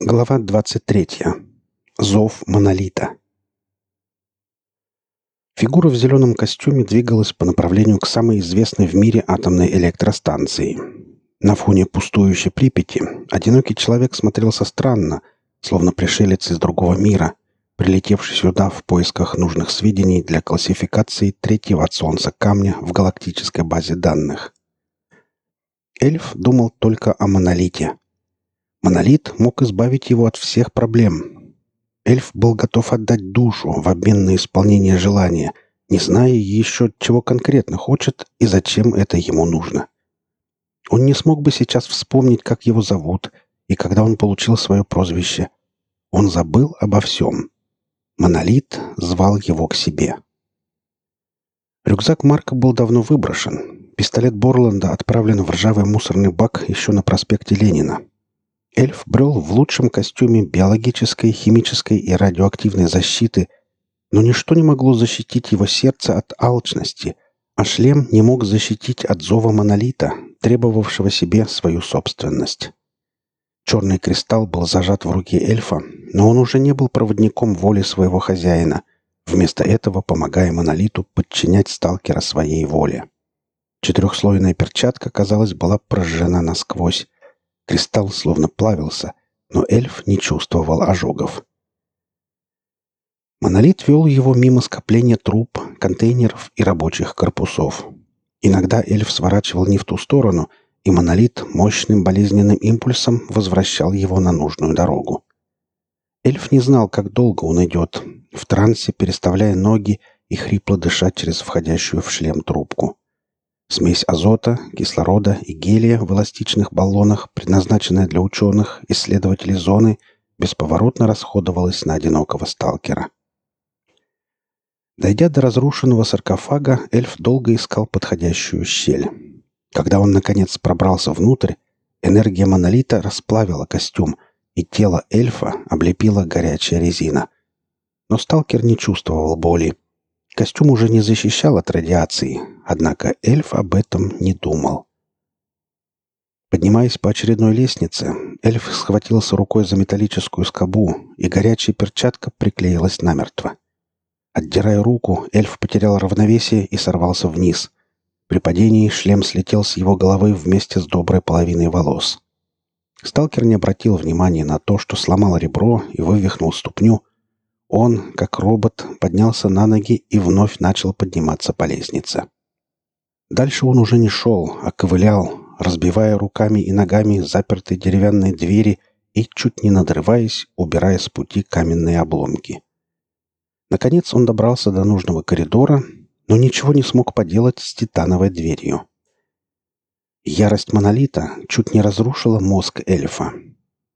Глава 23. Зов монолита. Фигура в зеленом костюме двигалась по направлению к самой известной в мире атомной электростанции. На фоне пустующей Припяти одинокий человек смотрелся странно, словно пришелец из другого мира, прилетевший сюда в поисках нужных сведений для классификации третьего от Солнца камня в галактической базе данных. Эльф думал только о монолите – Монолит мог избавить его от всех проблем. Эльф был готов отдать душу в обмен на исполнение желания, не зная еще, чего конкретно хочет и зачем это ему нужно. Он не смог бы сейчас вспомнить, как его зовут, и когда он получил свое прозвище. Он забыл обо всем. Монолит звал его к себе. Рюкзак Марка был давно выброшен. Пистолет Борланда отправлен в ржавый мусорный бак еще на проспекте Ленина. Эльф брел в лучшем костюме биологической, химической и радиоактивной защиты, но ничто не могло защитить его сердце от алчности, а шлем не мог защитить от зова монолита, требовавшего себе свою собственность. Черный кристалл был зажат в руке эльфа, но он уже не был проводником воли своего хозяина, вместо этого помогая монолиту подчинять сталкера своей воле. Четырехслойная перчатка, казалось, была прожжена насквозь, Кристалл словно плавился, но эльф не чувствовал ожогов. Монолит вел его мимо скопления труб, контейнеров и рабочих корпусов. Иногда эльф сворачивал не в ту сторону, и монолит мощным болезненным импульсом возвращал его на нужную дорогу. Эльф не знал, как долго он идет, в трансе переставляя ноги и хрипло дышать через входящую в шлем трубку. Смесь азота, кислорода и гелия в эластичных баллонах, предназначенная для ученых, исследователей зоны, бесповоротно расходовалась на одинокого сталкера. Дойдя до разрушенного саркофага, эльф долго искал подходящую щель. Когда он, наконец, пробрался внутрь, энергия монолита расплавила костюм, и тело эльфа облепила горячая резина. Но сталкер не чувствовал боли. Костюм уже не защищал от радиации, однако эльф об этом не думал. Поднимаясь по очередной лестнице, эльф схватился рукой за металлическую скобу, и горячая перчатка приклеилась намертво. Отдирая руку, эльф потерял равновесие и сорвался вниз. При падении шлем слетел с его головы вместе с доброй половиной волос. Сталкер не обратил внимания на то, что сломал ребро и вывихнул ступню, он, как робот, поднялся на ноги и вновь начал подниматься по лестнице. Дальше он уже не шел, а ковылял, разбивая руками и ногами запертые деревянные двери и, чуть не надрываясь, убирая с пути каменные обломки. Наконец он добрался до нужного коридора, но ничего не смог поделать с титановой дверью. Ярость монолита чуть не разрушила мозг эльфа.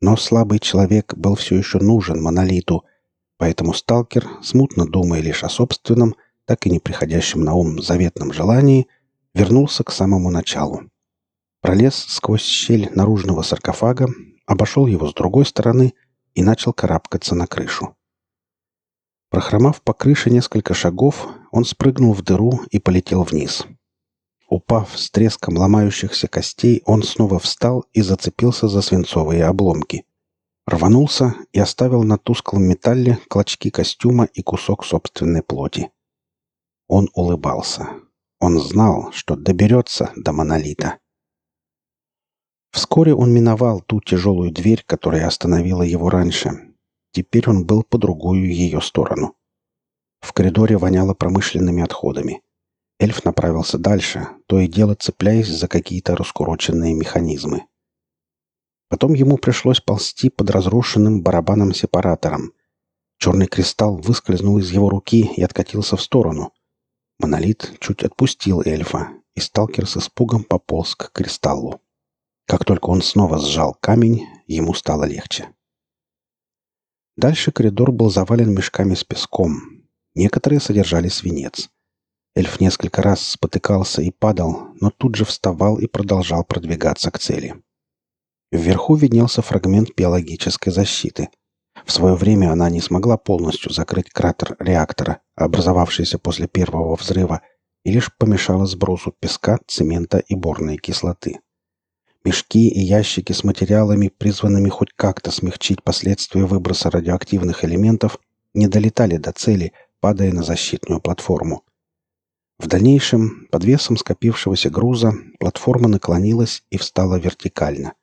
Но слабый человек был все еще нужен монолиту — Поэтому сталкер, смутно думая лишь о собственном, так и не приходящем на ум заветном желании, вернулся к самому началу. Пролез сквозь щель наружного саркофага, обошел его с другой стороны и начал карабкаться на крышу. Прохромав по крыше несколько шагов, он спрыгнул в дыру и полетел вниз. Упав с треском ломающихся костей, он снова встал и зацепился за свинцовые обломки. Рванулся и оставил на тусклом металле клочки костюма и кусок собственной плоти. Он улыбался. Он знал, что доберется до монолита. Вскоре он миновал ту тяжелую дверь, которая остановила его раньше. Теперь он был по другую ее сторону. В коридоре воняло промышленными отходами. Эльф направился дальше, то и дело цепляясь за какие-то раскуроченные механизмы. Потом ему пришлось ползти под разрушенным барабаном-сепаратором. Черный кристалл выскользнул из его руки и откатился в сторону. Монолит чуть отпустил эльфа, и сталкер с испугом пополз к кристаллу. Как только он снова сжал камень, ему стало легче. Дальше коридор был завален мешками с песком. Некоторые содержали свинец. Эльф несколько раз спотыкался и падал, но тут же вставал и продолжал продвигаться к цели. Вверху виднелся фрагмент биологической защиты. В свое время она не смогла полностью закрыть кратер реактора, образовавшийся после первого взрыва, и лишь помешала сбросу песка, цемента и борной кислоты. Мешки и ящики с материалами, призванными хоть как-то смягчить последствия выброса радиоактивных элементов, не долетали до цели, падая на защитную платформу. В дальнейшем, под весом скопившегося груза, платформа наклонилась и встала вертикально.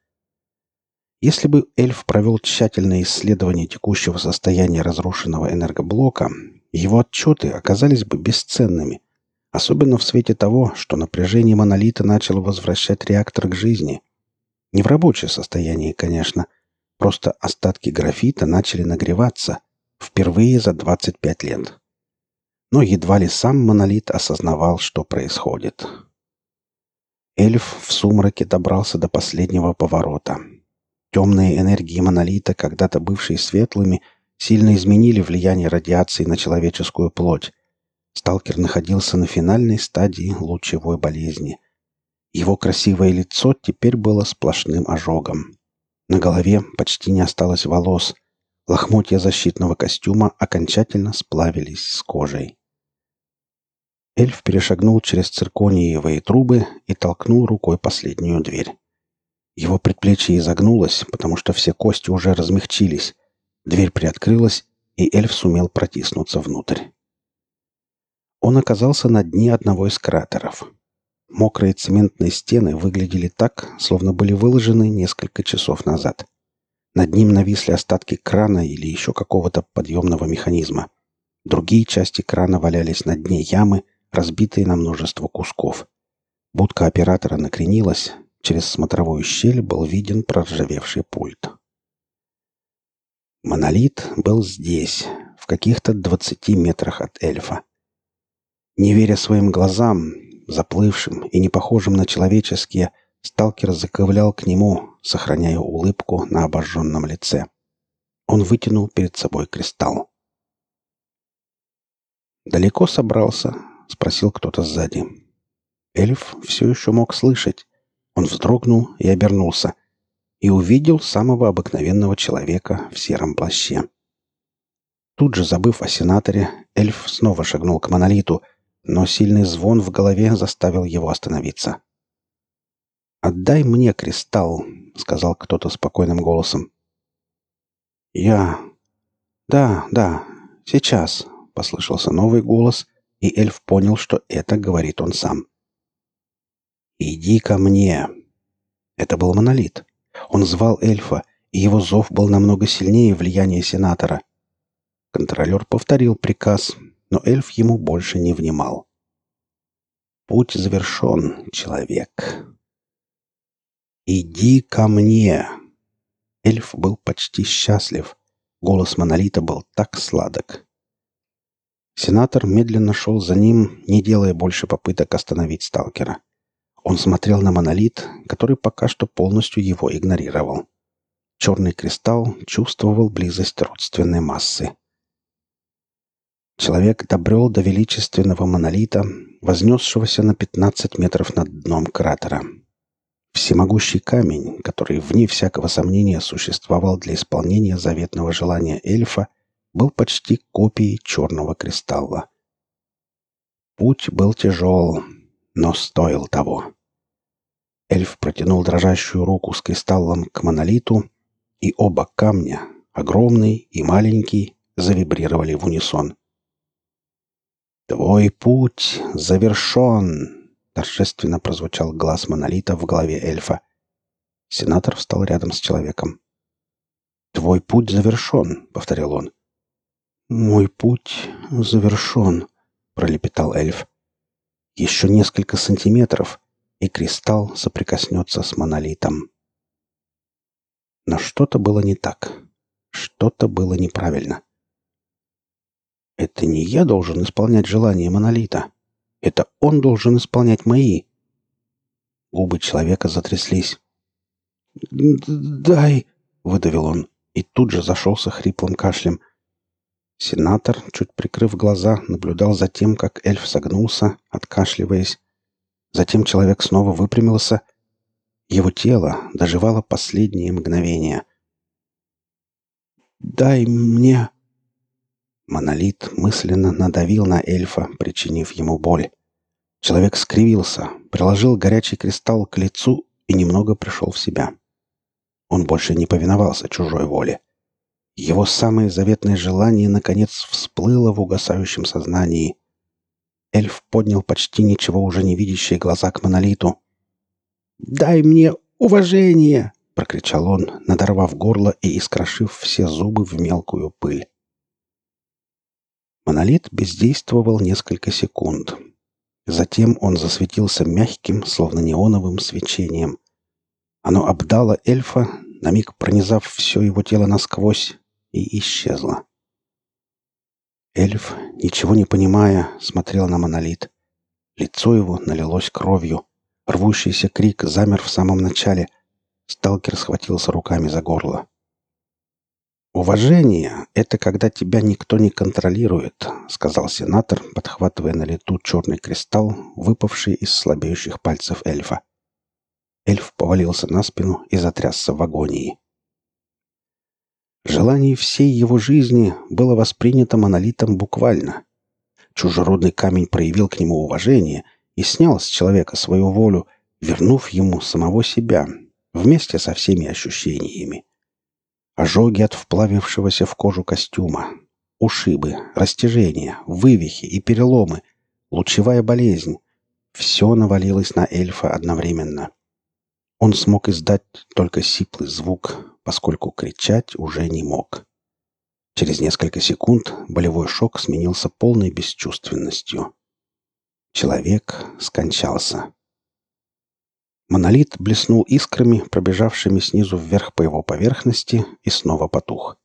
Если бы эльф провел тщательное исследование текущего состояния разрушенного энергоблока, его отчеты оказались бы бесценными, особенно в свете того, что напряжение монолита начало возвращать реактор к жизни. Не в рабочее состояние, конечно, просто остатки графита начали нагреваться впервые за 25 лет но едва ли сам монолит осознавал, что происходит. Эльф в сумраке добрался до последнего поворота. Темные энергии монолита, когда-то бывшие светлыми, сильно изменили влияние радиации на человеческую плоть. Сталкер находился на финальной стадии лучевой болезни. Его красивое лицо теперь было сплошным ожогом. На голове почти не осталось волос. Лохмотья защитного костюма окончательно сплавились с кожей. Эльф перешагнул через циркониевые трубы и толкнул рукой последнюю дверь. Его предплечье изогнулось, потому что все кости уже размягчились. Дверь приоткрылась, и эльф сумел протиснуться внутрь. Он оказался на дне одного из кратеров. Мокрые цементные стены выглядели так, словно были выложены несколько часов назад. Над ним нависли остатки крана или еще какого-то подъемного механизма. Другие части крана валялись на дне ямы, разбитые на множество кусков. Будка оператора накренилась, через смотровую щель был виден проржавевший пульт. Монолит был здесь, в каких-то двадцати метрах от эльфа. Не веря своим глазам, заплывшим и не похожим на человеческие, сталкер заковылял к нему, сохраняя улыбку на обожженном лице. Он вытянул перед собой кристалл. Далеко собрался, — спросил кто-то сзади. Эльф все еще мог слышать. Он вздрогнул и обернулся. И увидел самого обыкновенного человека в сером плаще. Тут же, забыв о сенаторе, эльф снова шагнул к монолиту, но сильный звон в голове заставил его остановиться. «Отдай мне кристалл», — сказал кто-то спокойным голосом. «Я... Да, да, сейчас», — послышался новый голос, и эльф понял, что это говорит он сам. «Иди ко мне!» Это был монолит. Он звал эльфа, и его зов был намного сильнее влияния сенатора. Контролер повторил приказ, но эльф ему больше не внимал. «Путь завершен, человек!» «Иди ко мне!» Эльф был почти счастлив. Голос монолита был так сладок. Сенатор медленно шел за ним, не делая больше попыток остановить сталкера. Он смотрел на монолит, который пока что полностью его игнорировал. Черный кристалл чувствовал близость родственной массы. Человек добрел до величественного монолита, вознесшегося на 15 метров над дном кратера. Всемогущий камень, который, вне всякого сомнения, существовал для исполнения заветного желания эльфа — был почти копией черного кристалла. Путь был тяжел, но стоил того. Эльф протянул дрожащую руку с кристаллом к монолиту, и оба камня, огромный и маленький, завибрировали в унисон. «Твой путь завершен!» — торжественно прозвучал глаз монолита в голове эльфа. Сенатор встал рядом с человеком. «Твой путь завершен», — повторил он. «Мой путь завершен», — пролепетал эльф. «Еще несколько сантиметров, и кристалл соприкоснется с монолитом». Но что-то было не так. Что-то было неправильно. «Это не я должен исполнять желания монолита. Это он должен исполнять мои». Губы человека затряслись. «Дай!» — выдавил он, и тут же зашелся хриплым кашлем — Сенатор, чуть прикрыв глаза, наблюдал за тем, как эльф согнулся, откашливаясь. Затем человек снова выпрямился. Его тело доживало последние мгновения. «Дай мне...» Монолит мысленно надавил на эльфа, причинив ему боль. Человек скривился, приложил горячий кристалл к лицу и немного пришел в себя. Он больше не повиновался чужой воле. Его самое заветное желание, наконец, всплыло в угасающем сознании. Эльф поднял почти ничего уже не видящие глаза к монолиту. «Дай мне уважение!» — прокричал он, надорвав горло и искрошив все зубы в мелкую пыль. Монолит бездействовал несколько секунд. Затем он засветился мягким, словно неоновым свечением. Оно обдало эльфа, на миг пронизав все его тело насквозь, и исчезло. Эльф, ничего не понимая, смотрел на монолит. Лицо его налилось кровью. Рвущийся крик замер в самом начале. Сталкер схватился руками за горло. «Уважение — это когда тебя никто не контролирует», — сказал сенатор, подхватывая на лету черный кристалл, выпавший из слабеющих пальцев эльфа. Эльф повалился на спину и затрясся в агонии. Желание всей его жизни было воспринято монолитом буквально. Чужеродный камень проявил к нему уважение и снял с человека свою волю, вернув ему самого себя, вместе со всеми ощущениями. Ожоги от вплавившегося в кожу костюма, ушибы, растяжения, вывихи и переломы, лучевая болезнь — все навалилось на эльфа одновременно. Он смог издать только сиплый звук, поскольку кричать уже не мог. Через несколько секунд болевой шок сменился полной бесчувственностью. Человек скончался. Монолит блеснул искрами, пробежавшими снизу вверх по его поверхности, и снова потух.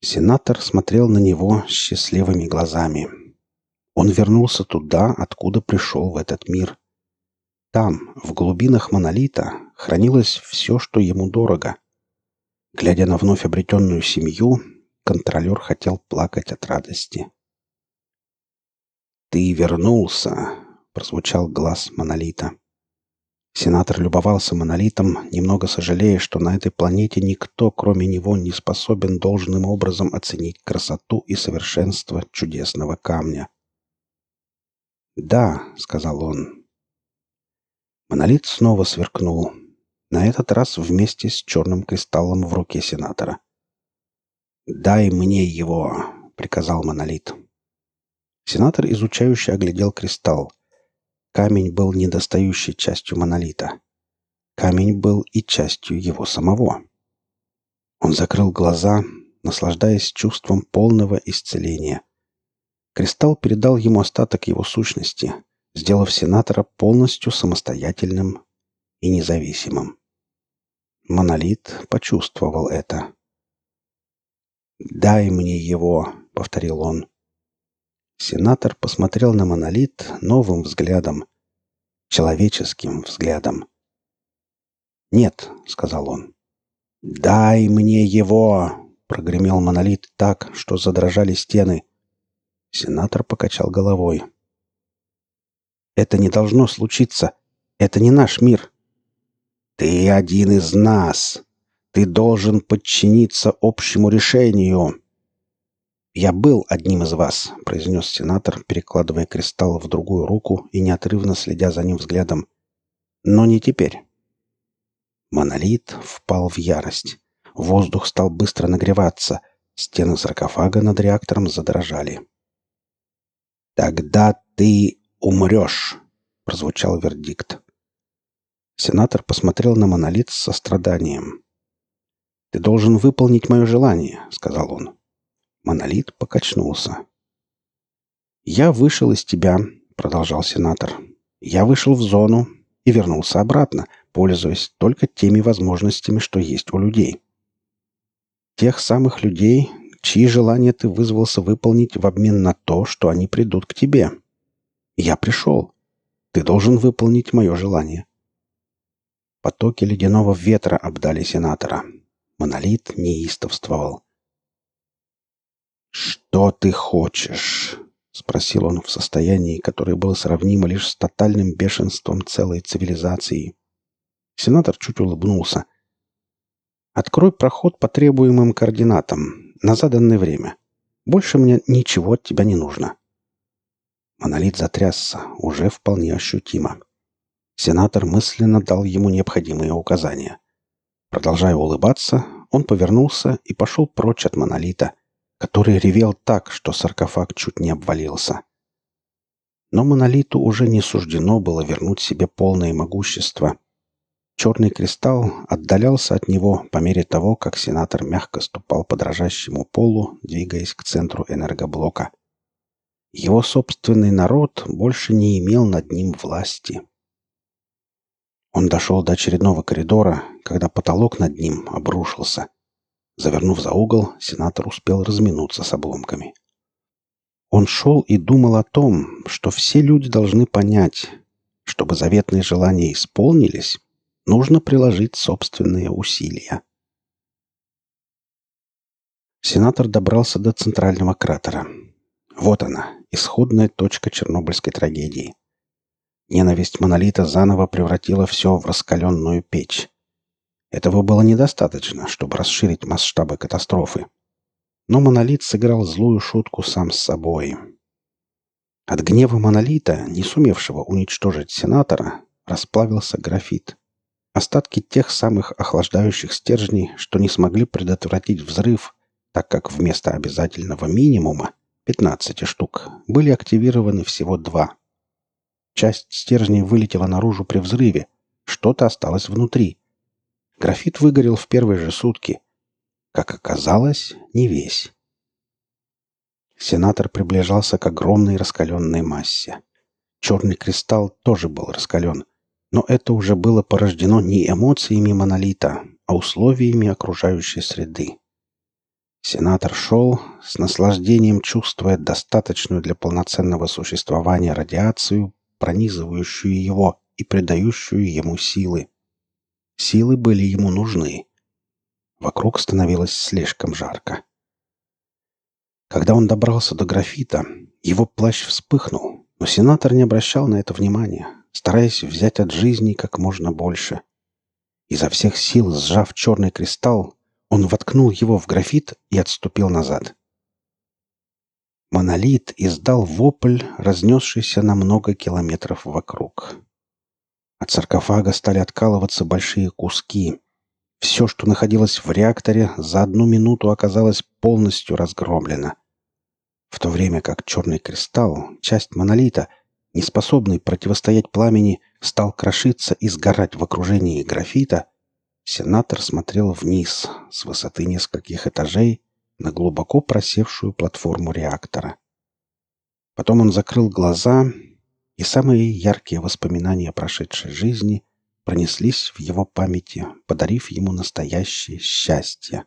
Сенатор смотрел на него счастливыми глазами. Он вернулся туда, откуда пришел в этот мир. Там, в глубинах монолита, хранилось все, что ему дорого. Глядя на вновь обретенную семью, контролер хотел плакать от радости. «Ты вернулся!» — прозвучал глаз монолита. Сенатор любовался монолитом, немного сожалея, что на этой планете никто, кроме него, не способен должным образом оценить красоту и совершенство чудесного камня. «Да», — сказал он, Монолит снова сверкнул. На этот раз вместе с черным кристаллом в руке сенатора. «Дай мне его!» — приказал монолит. Сенатор изучающе оглядел кристалл. Камень был недостающей частью монолита. Камень был и частью его самого. Он закрыл глаза, наслаждаясь чувством полного исцеления. Кристалл передал ему остаток его сущности — сделав сенатора полностью самостоятельным и независимым. Монолит почувствовал это. «Дай мне его», — повторил он. Сенатор посмотрел на монолит новым взглядом, человеческим взглядом. «Нет», — сказал он. «Дай мне его!» — прогремел монолит так, что задрожали стены. Сенатор покачал головой. Это не должно случиться. Это не наш мир. Ты один из нас. Ты должен подчиниться общему решению. Я был одним из вас, произнес сенатор, перекладывая кристалл в другую руку и неотрывно следя за ним взглядом. Но не теперь. Монолит впал в ярость. Воздух стал быстро нагреваться. Стены саркофага над реактором задрожали. «Тогда ты умрешь!» — прозвучал вердикт. Сенатор посмотрел на монолит с состраданием. «Ты должен выполнить мое желание», — сказал он. Монолит покачнулся. «Я вышел из тебя», — продолжал сенатор. «Я вышел в зону и вернулся обратно, пользуясь только теми возможностями, что есть у людей. Тех самых людей, чьи желания ты вызвался выполнить в обмен на то, что они придут к тебе. Я пришел. Ты должен выполнить мое желание. Потоки ледяного ветра обдали сенатора. Монолит неистовствовал. «Что ты хочешь?» — спросил он в состоянии, которое было сравнимо лишь с тотальным бешенством целой цивилизации. Сенатор чуть улыбнулся. «Открой проход по требуемым координатам на заданное время. Больше мне ничего от тебя не нужно». Монолит затрясся, уже вполне ощутимо. Сенатор мысленно дал ему необходимые указания. Продолжая улыбаться, он повернулся и пошел прочь от монолита, который ревел так, что саркофаг чуть не обвалился. Но монолиту уже не суждено было вернуть себе полное могущество. Черный кристалл отдалялся от него по мере того, как сенатор мягко ступал по дрожащему полу, двигаясь к центру энергоблока. Его собственный народ больше не имел над ним власти. Он дошел до очередного коридора, когда потолок над ним обрушился. Завернув за угол, сенатор успел разминуться с обломками. Он шел и думал о том, что все люди должны понять, чтобы заветные желания исполнились, нужно приложить собственные усилия. Сенатор добрался до центрального кратера. Вот она, исходная точка Чернобыльской трагедии. Ненависть монолита заново превратила все в раскаленную печь. Этого было недостаточно, чтобы расширить масштабы катастрофы. Но монолит сыграл злую шутку сам с собой. От гнева монолита, не сумевшего уничтожить сенатора, расплавился графит. Остатки тех самых охлаждающих стержней, что не смогли предотвратить взрыв, так как вместо обязательного минимума 15 штук были активированы всего два. Часть стержней вылетела наружу при взрыве, что-то осталось внутри. Графит выгорел в первые же сутки – как оказалось, не весь. Сенатор приближался к огромной раскаленной массе. Черный кристалл тоже был раскален, но это уже было порождено не эмоциями монолита, а условиями окружающей среды. Сенатор шел, с наслаждением чувствуя достаточную для полноценного существования радиацию, пронизывающую его и придающую ему силы. Силы были ему нужны. Вокруг становилось слишком жарко. Когда он добрался до графита, его плащ вспыхнул, но сенатор не обращал на это внимания, стараясь взять от жизни как можно больше. Изо всех сил, сжав черный кристалл, он воткнул его в графит и отступил назад. Монолит издал вопль, разнесшийся на много километров вокруг. От саркофага стали откалываться большие куски, все, что находилось в реакторе, за одну минуту оказалось полностью разгромлено. В то время как черный кристалл, часть монолита, не способный противостоять пламени, стал крошиться и сгорать в окружении графита, сенатор смотрел вниз с высоты нескольких этажей на глубоко просевшую платформу реактора. Потом он закрыл глаза, и самые яркие воспоминания прошедшей жизни пронеслись в его памяти, подарив ему настоящее счастье.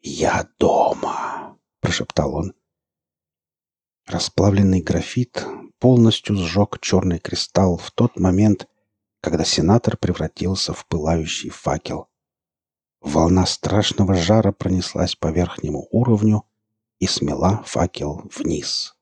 «Я дома!» — прошептал он. Расплавленный графит полностью сжег черный кристалл в тот момент, когда сенатор превратился в пылающий факел. Волна страшного жара пронеслась по верхнему уровню и смела факел вниз.